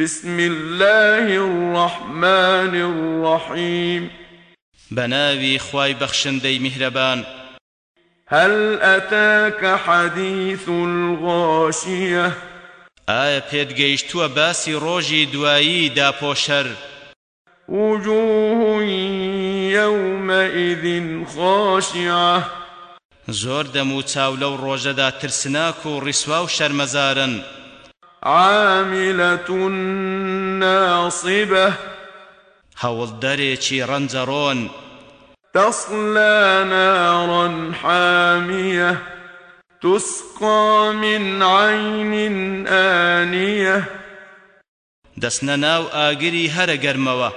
بسم الله الرحمن الرحيم. بناوي خواي بخشندي مهربان هل أتاك حديث الغاشية؟ ئایا پێت گەیشتووە باسی ڕۆژی دوایی داپۆشەر؟ وجوه يومئذ خاشعة. زۆر دەم و چاو لەو ڕۆژەدا ترسناک عاملة ناصبة. هەوڵدەرێکی ڕەنجەڕۆن تصلى نارا حامية تسقى من عين آنية. دەسنە ناو ئاگری هەرە گەرمەوە.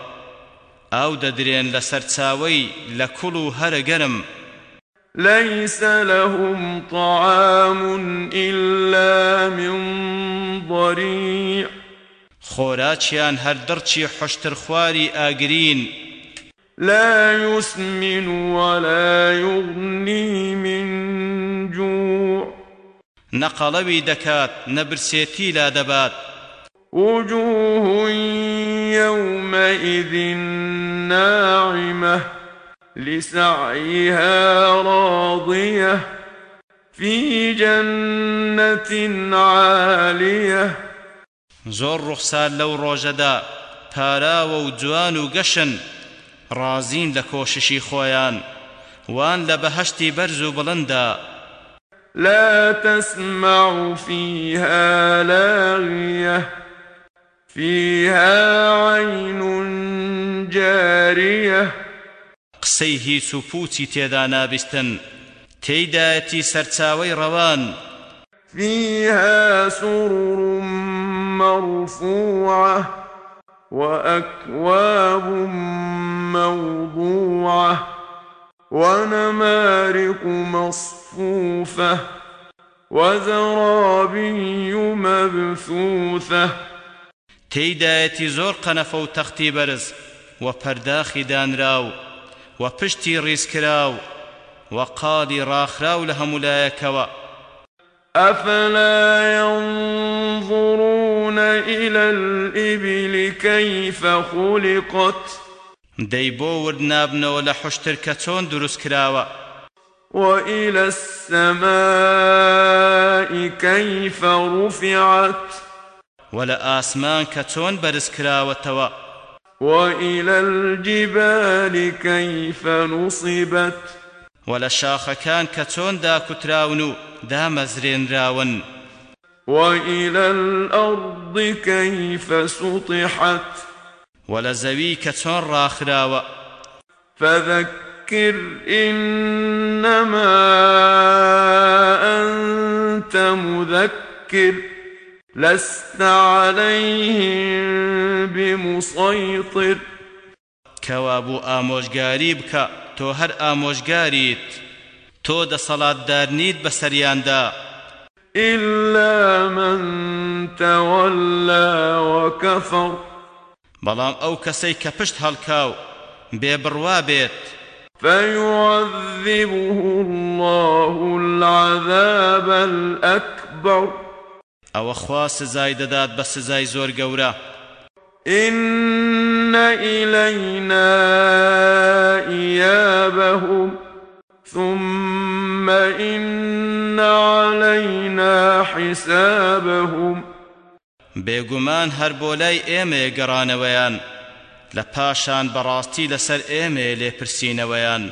ئاو دەدرێن لەسەر چاوەی لە کوڵ و هەرە گەرم. ليس لهم طعام إلا من ضريع. خۆراکیان هەر دڕچی حشتر خواری ئاگرین. لا يسمن ولا يغني من جوع. نەقەڵەوی دەکات نەبرسێتی لا دەبات. وجوه يومئذ ناعمة. لسعيها راضية في جنة عالية. زۆر ڕوخسار لەو ڕۆژەدا پاراوە و جوان و گەشن ڕازین لە کۆششی خۆیان وان لە بەهەشتی بەرز و بڵندا. لا تسمع فيها لاغية فيها عين جارية. قسەی هیچ و پوچی تێدا نابستن. سەرچاوەی ڕەوان. فيها سرر مرفوعة وأكواب موضوعة ونمارق مصفوفة وزرابي مبثوثة. تێیدایەتی زۆر قەنەفە و تەختی بەرز و پەرداخی دانراو. و پشتی ڕیزکراو و قاڵی ڕاخراو لە هەمولایەکەوە أفلا ينظرون إلى الإبل كيف خلقت؟ دەی بۆ لە حشتر کە چۆن دروست کراوە؟ وإلى السماء كيف رفعت؟ و لە ئاسمان کە چۆن بەرز کراوەتەوە؟ وإلى الجبال كيف نصبت؟ و لە شاخەکان کە چۆن داکوتراون و دامەزرێنراون وإلى الأرض كيف سطحت؟ و لە زەوی کە چۆن ڕاخراوە فذكر إنما أنت مذكر. لست عليهم بمسيطر کەوا بوو ئامۆژگاری بکە تۆ هەر ئامۆژگاریت تۆ دەسەڵاتدار نیت بەسەریاندا إلا من تولى وكفر. بەڵام ئەو کەسەی کە پشت هەڵکاو بێبڕوا بێت. فيعذبه الله العذاب الأكبر. ئەوە خوا سزای دەدات بە سزای زۆر گەورە. إن إلينا إيابهم ثم إن علينا حسابهم. بێگومان هەر بۆ لای ئێمە گەڕانەوەیان لە پاشان بەڕاستی لەسەر ئێمە لێپرسینەوەیان.